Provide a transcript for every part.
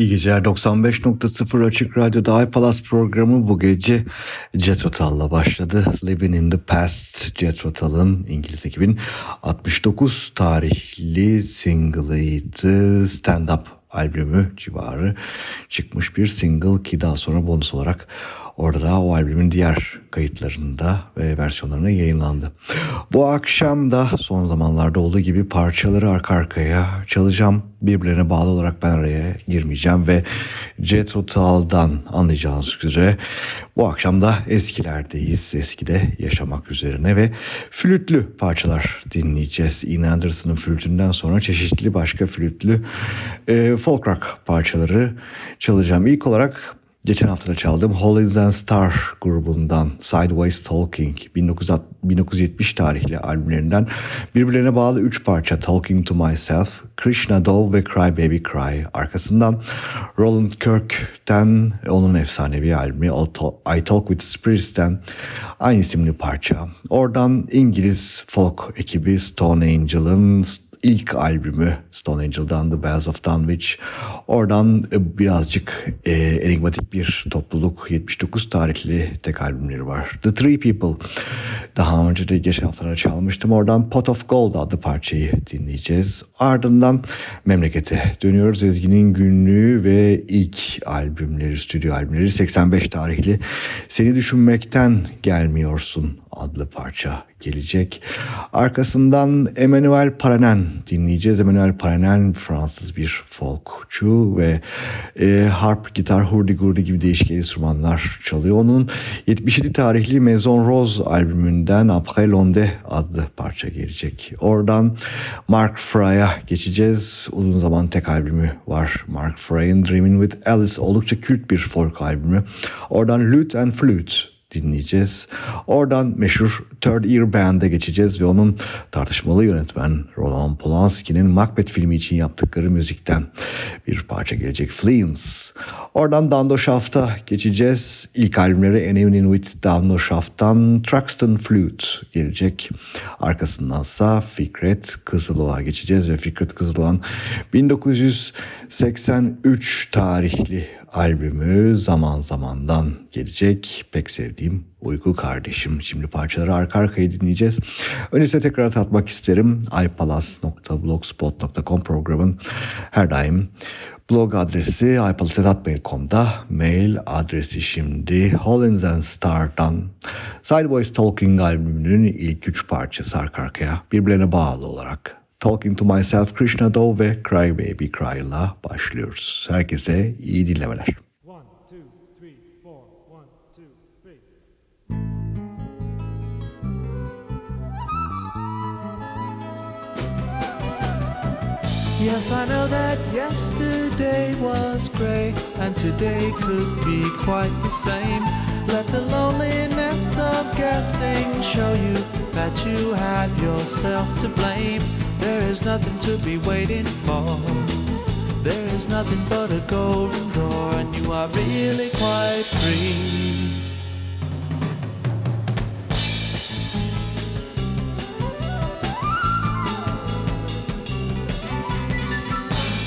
İyi geceler 95.0 Açık Radyo'da iPalas programı bu gece Jet Rotal'la başladı. Living in the Past Jet Rotal'ın İngiliz ekibin 69 tarihli single'ıydı. Stand Up albümü civarı çıkmış bir single ki daha sonra bonus olarak Orada da o albümün diğer kayıtlarında ve versiyonlarına yayınlandı. Bu akşam da son zamanlarda olduğu gibi parçaları arka arkaya çalacağım. Birbirlerine bağlı olarak ben araya girmeyeceğim ve Jet Rotal'dan anlayacağınız üzere bu akşam da eskilerdeyiz. Eskide yaşamak üzerine ve flütlü parçalar dinleyeceğiz. Ian Anderson'ın flütünden sonra çeşitli başka flütlü e, folk rock parçaları çalacağım. İlk olarak Geçen hafta da çaldım. Hollies and Star grubundan Sideways Talking 1970 tarihli albümlerinden birbirlerine bağlı 3 parça Talking to Myself, Krishna Dove ve Cry Baby Cry. Arkasından Roland Kirk'ten onun efsanevi albümü I Talk With Spirits'ten aynı isimli parça. Oradan İngiliz folk ekibi Stone Angel'ın ilk albümü Stone Angel'dan The Bells of Dunwich. Oradan e, birazcık e, enigmatik bir topluluk 79 tarihli tek albümleri var. The Three People. Daha önce de geçen haftalarda çalmıştım. Oradan Pot of Gold adlı parçayı dinleyeceğiz. Ardından memlekete dönüyoruz. Ezgi'nin günlüğü ve ilk albümleri, stüdyo albümleri 85 tarihli. Seni düşünmekten gelmiyorsun adlı parça gelecek. Arkasından Emmanuel Paranen dinleyeceğiz. Emmanuel Paranen Fransız bir folkçu ve e, harp, gitar, hurdy-gurdy gibi değişik enstrümanlar çalıyor. Onun 77 tarihli Maison Rose albümünden Après Londe adlı parça gelecek. Oradan Mark Fry'a geçeceğiz. Uzun zaman tek albümü var. Mark Fry'ın Dreaming with Alice oldukça kült bir folk albümü. Oradan Lute and Flute dinleyeceğiz. Oradan meşhur Third Ear Band'e geçeceğiz ve onun tartışmalı yönetmen Roland Polanski'nin Macbeth filmi için yaptıkları müzikten bir parça gelecek. Fleens. Oradan Dando Shaft'a geçeceğiz. İlk albümleri An Evening with Dando Shaft'tan Truxton Flute gelecek. Arkasındansa Fikret Kızılova geçeceğiz ve Fikret Kızılova'nın 1983 tarihli albümü zaman zamandan gelecek. Pek sevdiğim Uyku Kardeşim. Şimdi parçaları arka arkaya dinleyeceğiz. Öyleyse tekrar tatmak isterim. ipalas.blogspot.com programın her daim blog adresi ipalas.mail.com'da mail adresi şimdi Hollins and Star'dan Sideways Talking albümünün ilk üç parçası arka arkaya birbirlerine bağlı olarak Talking to Myself, Krishna Dove ve Cry Baby Cry'la başlıyoruz. Herkese iyi dinlemeler. Yes, I know that yesterday was grey and today could be quite the same. Let the loneliness of guessing show you that you have yourself to blame. There is nothing to be waiting for. There is nothing but a golden door, and you are really quite free.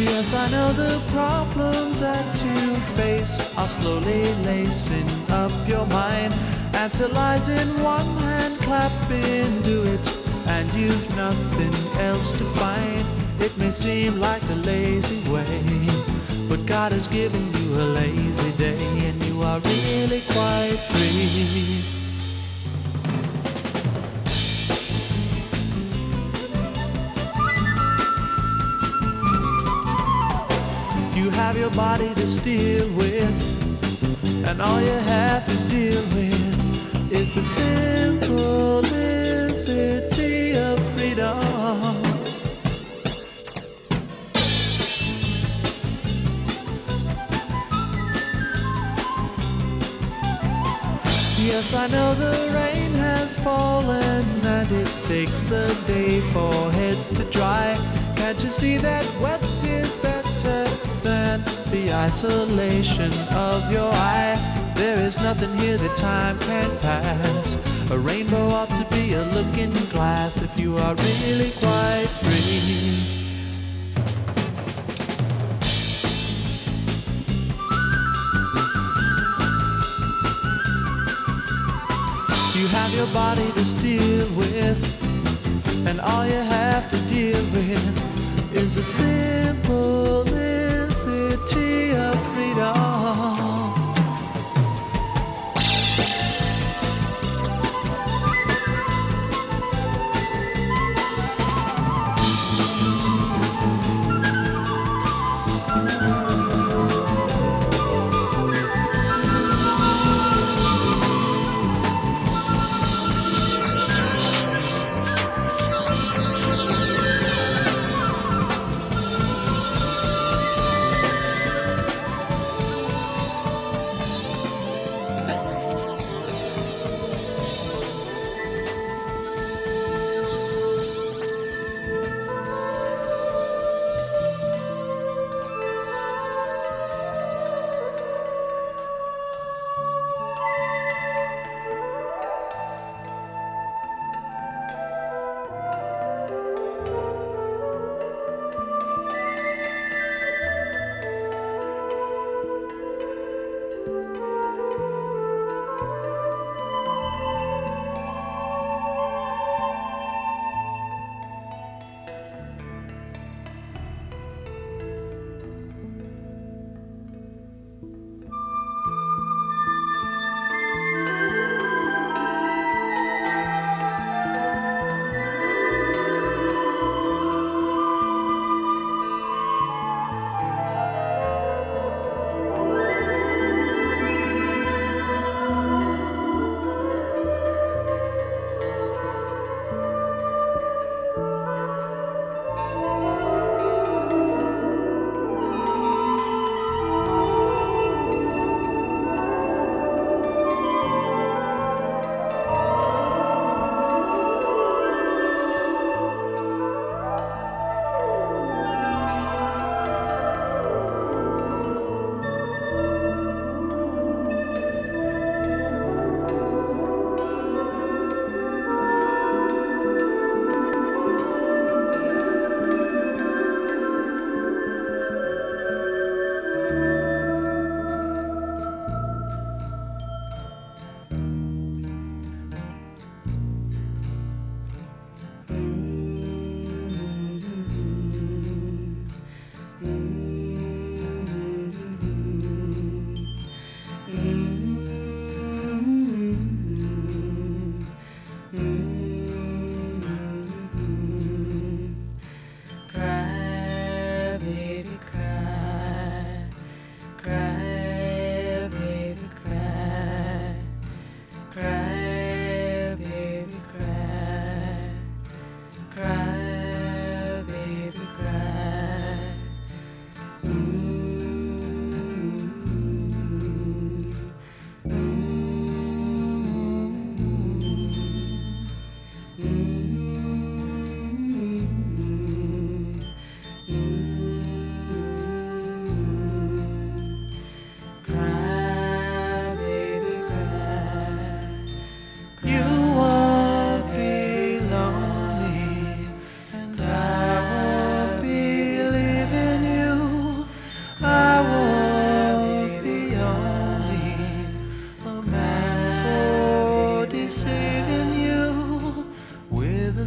Yes, I know the problems that you face are slowly lacing up your mind. Lies in one hand, clap into it and you've nothing else to find. It may seem like a lazy way, but God has given you a lazy day, and you are really quite free. You have your body to steal with, and all you have to deal with is a simple city of freedom. Yes, I know the rain has fallen and it takes a day for heads to dry. Can't you see that wet is better than the isolation of your eye? There is nothing here that time can't pass. A rainbow ought to be a looking glass if you are really quite free. You have your body to steal with, and all you have to deal with is the simplicity of freedom.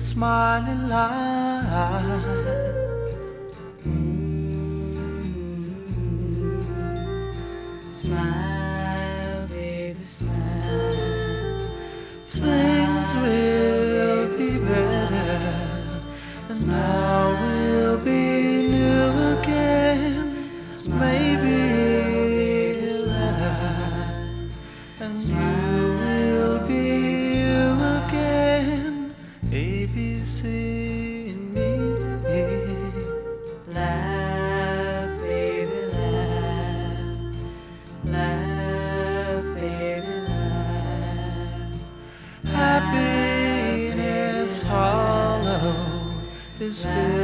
smiling light. his face.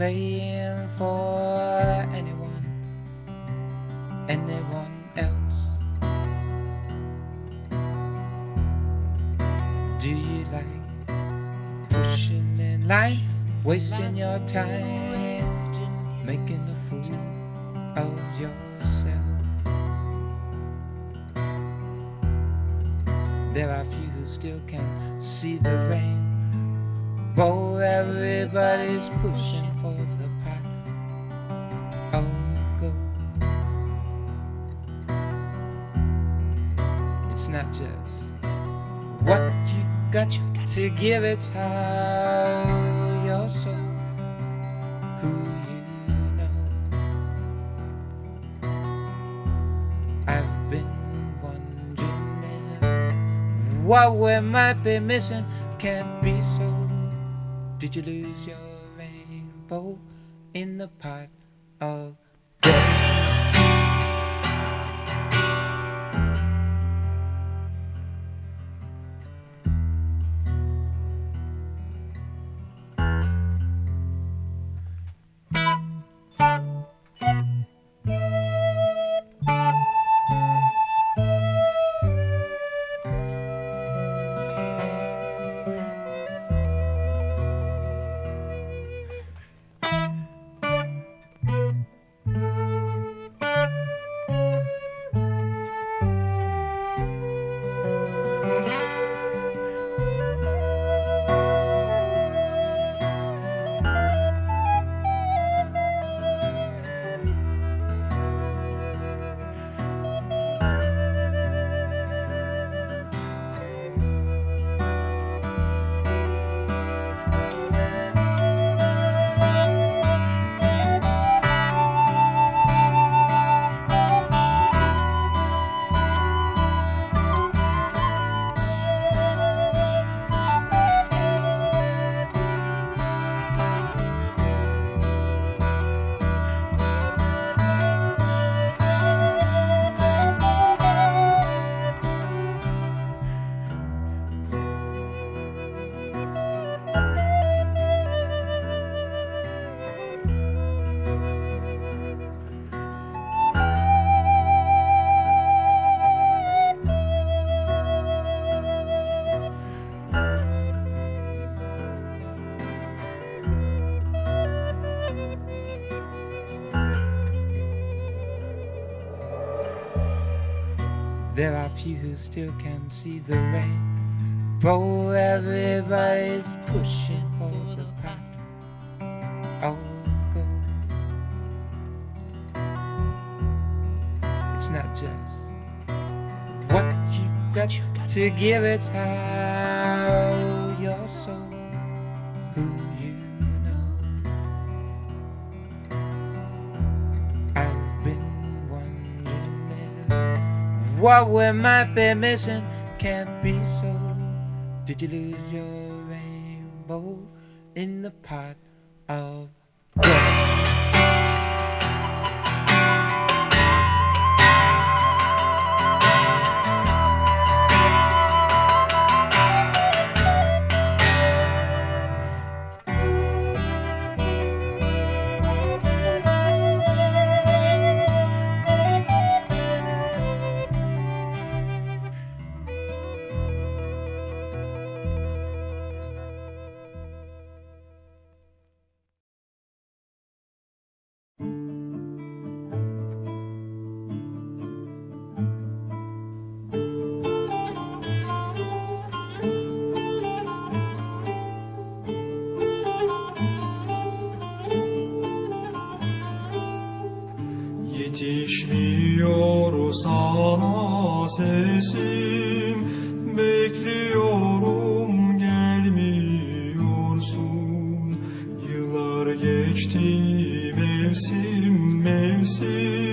Playing for anyone, anyone else. Do you like pushing in line, wasting your time, making a fool of yourself? There are few who still can see the rain. Oh, everybody's pushing give, it's how your soul, who you know. I've been wondering what we might be missing can't be so. Did you lose your rainbow in the pot of There are few who still can see the rain. Bro, everybody's pushing for the pot of gold. It's not just what you got to give, it's how what we might be missing can't be so. Did you lose your rainbow in the pot of sana sesim Bekliyorum gelmiyorsun. Yıllar geçti mevsim mevsim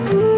ask.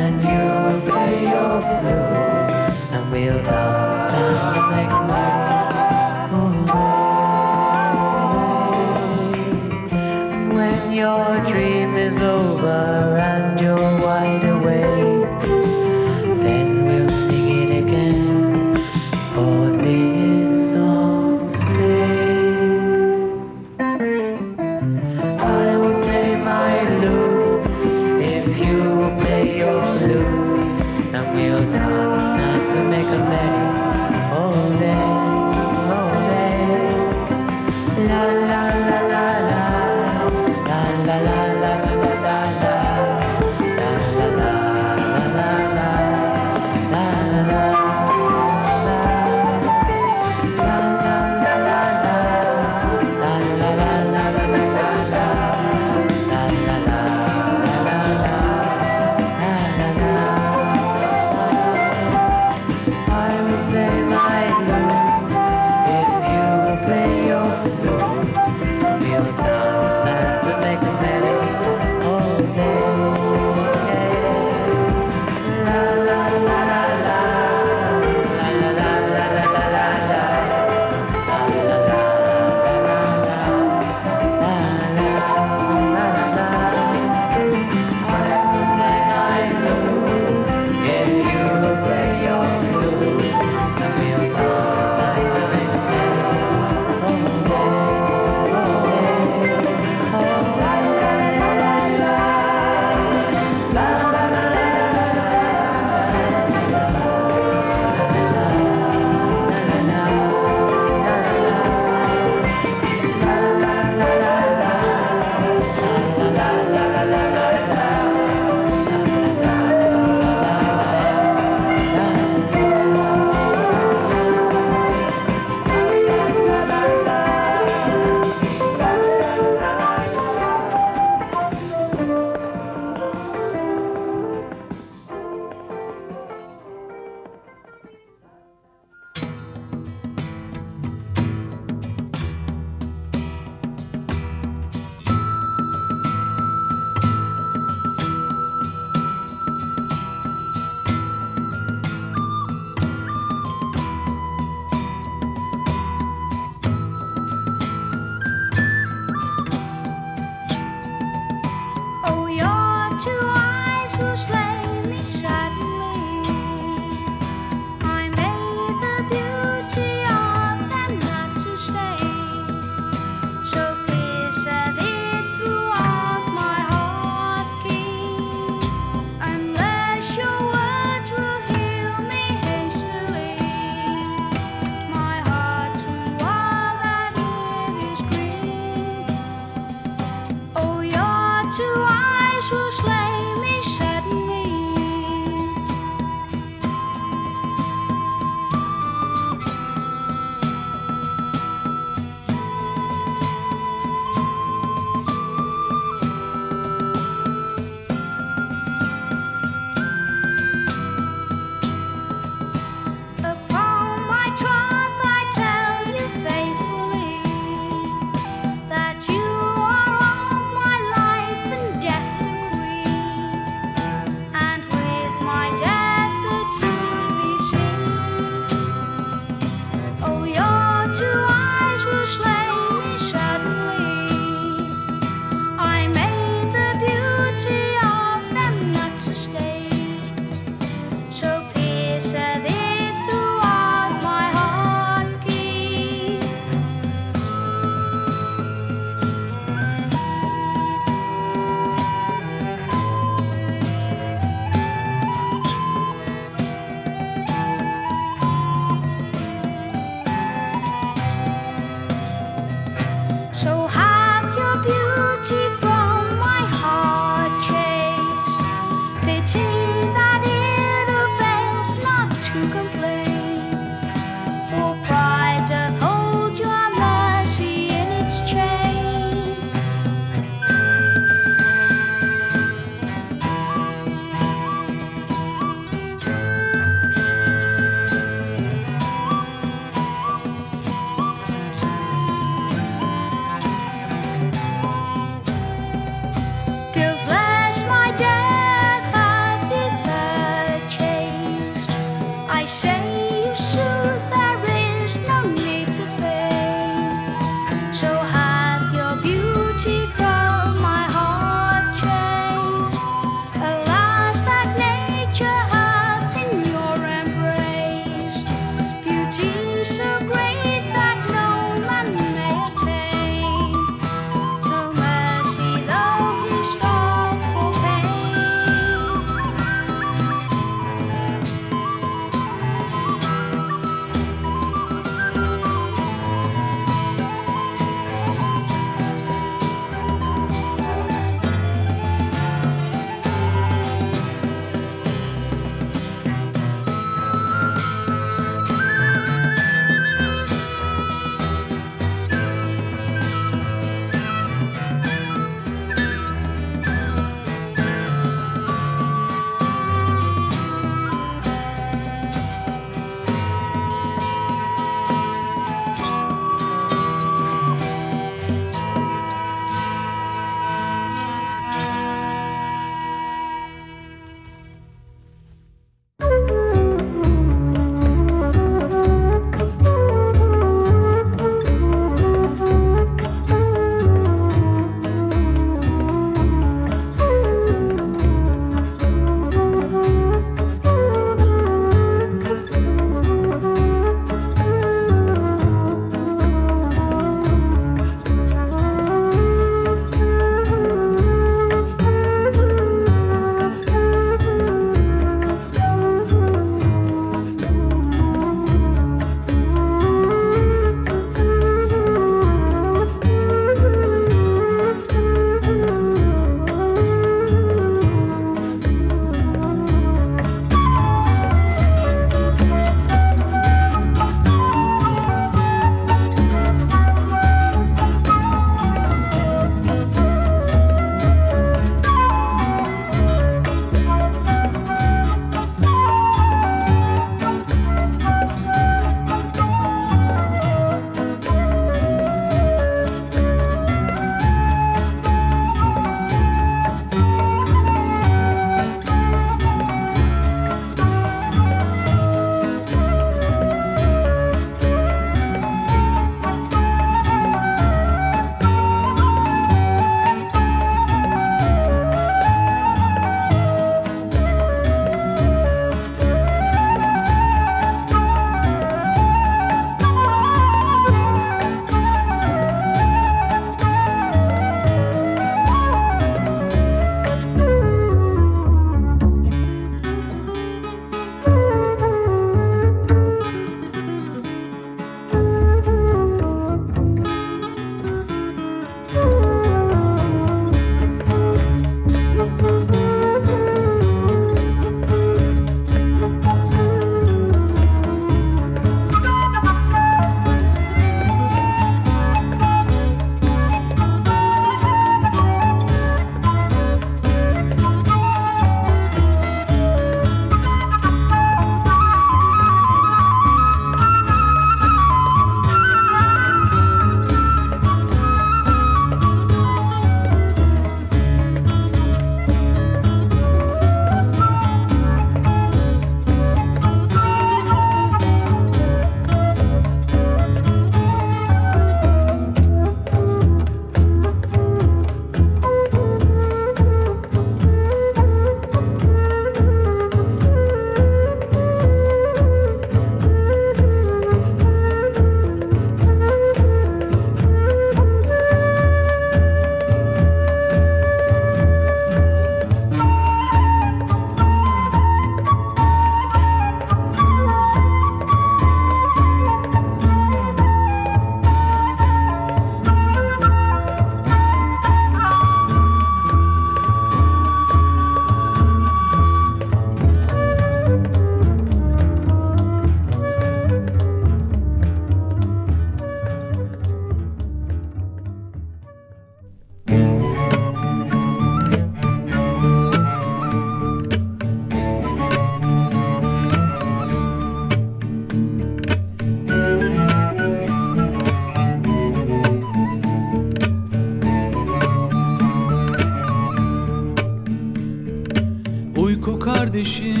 Kardeşim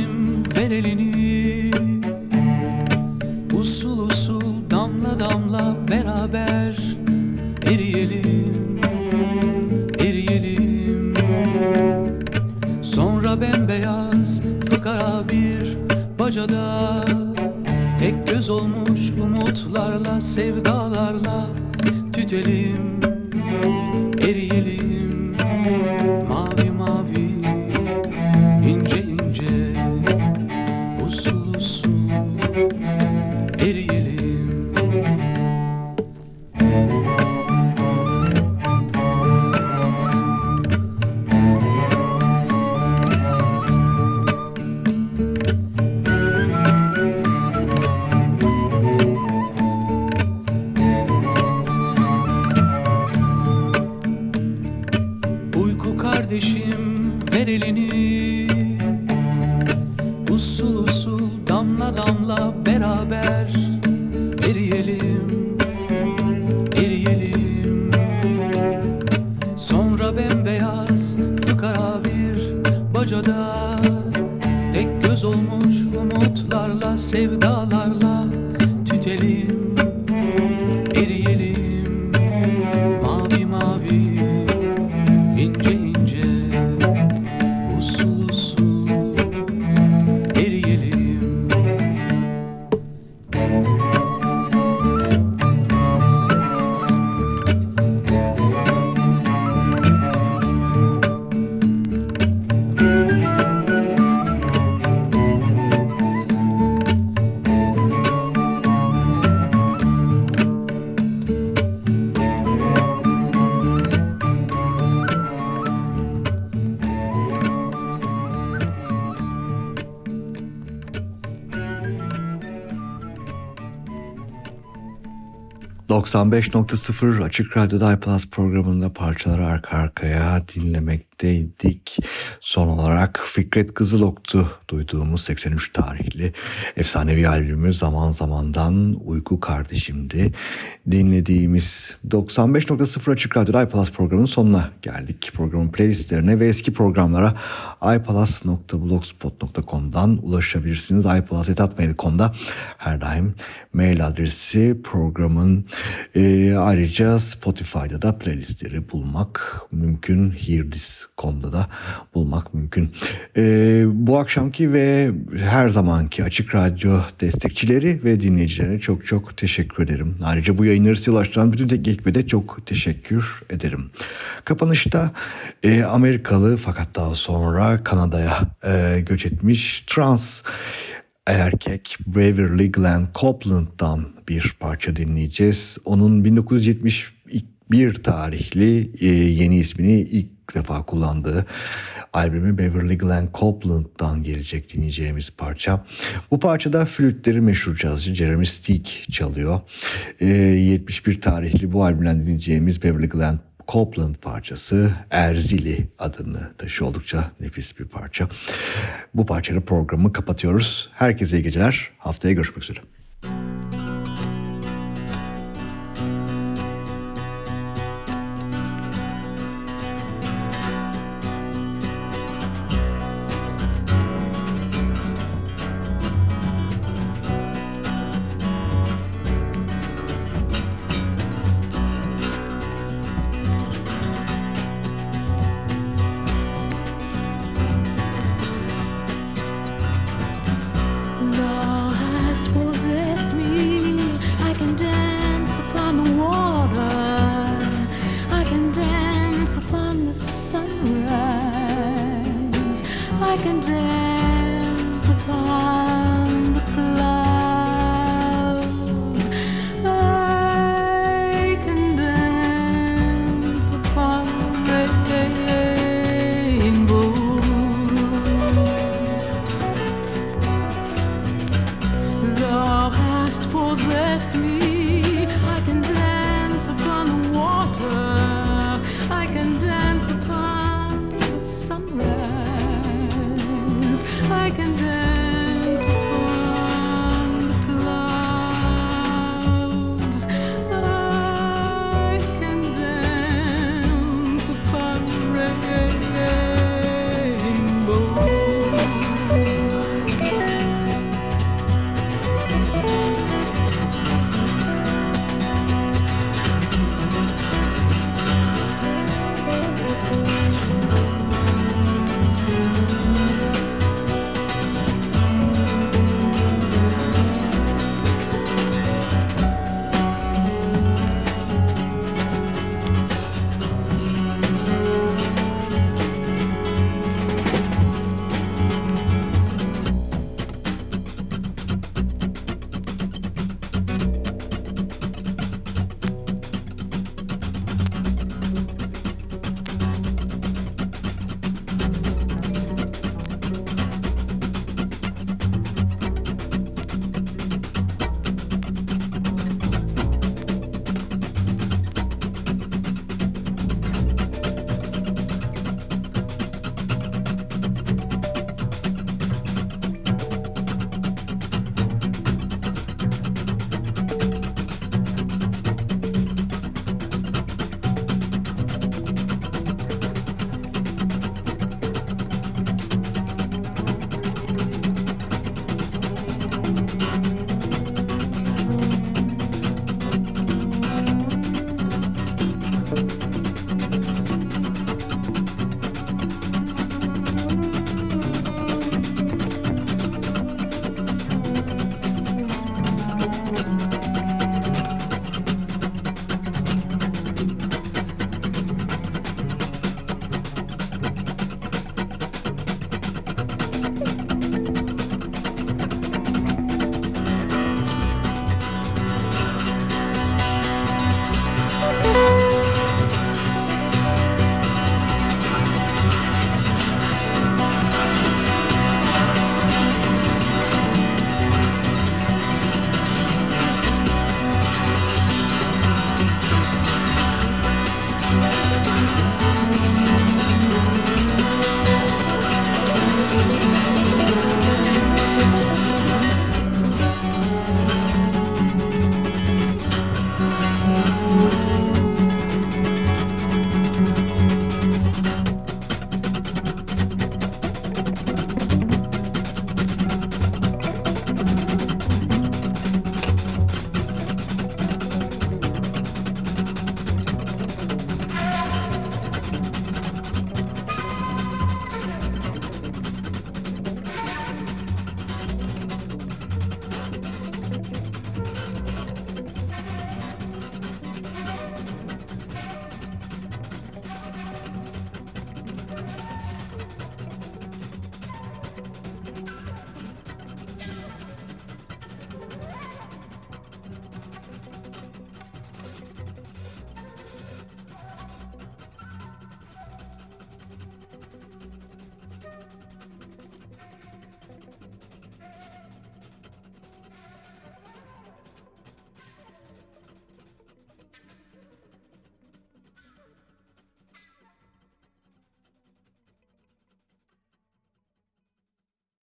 ...95.0 Açık Radyo'da iPlus programında parçaları arka arkaya dinlemekteydik. Son olarak Fikret Kızılok'tu duyduğumuz 83 tarihli efsanevi albümü Zaman Zamandan Uyku Kardeşim'di. Dinlediğimiz 95.0 Açık Radyo'da iPlus programının sonuna geldik. Programın playlistlerine ve eski programlara iPlus.blogspot.com'dan ulaşabilirsiniz. iPlus.mail.com'da her daim mail adresi programın e, ayrıca Spotify'da da playlistleri bulmak mümkün. Heardis.com'da da bulmak mümkün. E, bu akşamki ve her zamanki Açık Radyo destekçileri ve dinleyicilerine çok çok teşekkür ederim. Ayrıca bu yayınları size ulaştıran bütün tek de çok teşekkür ederim. Kapanışta e, Amerikalı fakat daha sonra Kanada'ya e, göç etmiş trans erkek Beverly Glenn Copeland'dan bir parça dinleyeceğiz. Onun 1971 tarihli e, yeni ismini ilk defa kullandığı albümü Beverly Glenn Copeland'dan gelecek dinleyeceğimiz parça. Bu parçada flütleri meşhur cazcı Jeremy Steak çalıyor. E, 71 tarihli bu albümden dinleyeceğimiz Beverly Glenn Copeland parçası Erzili adını taşıyor. Oldukça nefis bir parça. Bu parçayla programı kapatıyoruz. Herkese iyi geceler. Haftaya görüşmek üzere.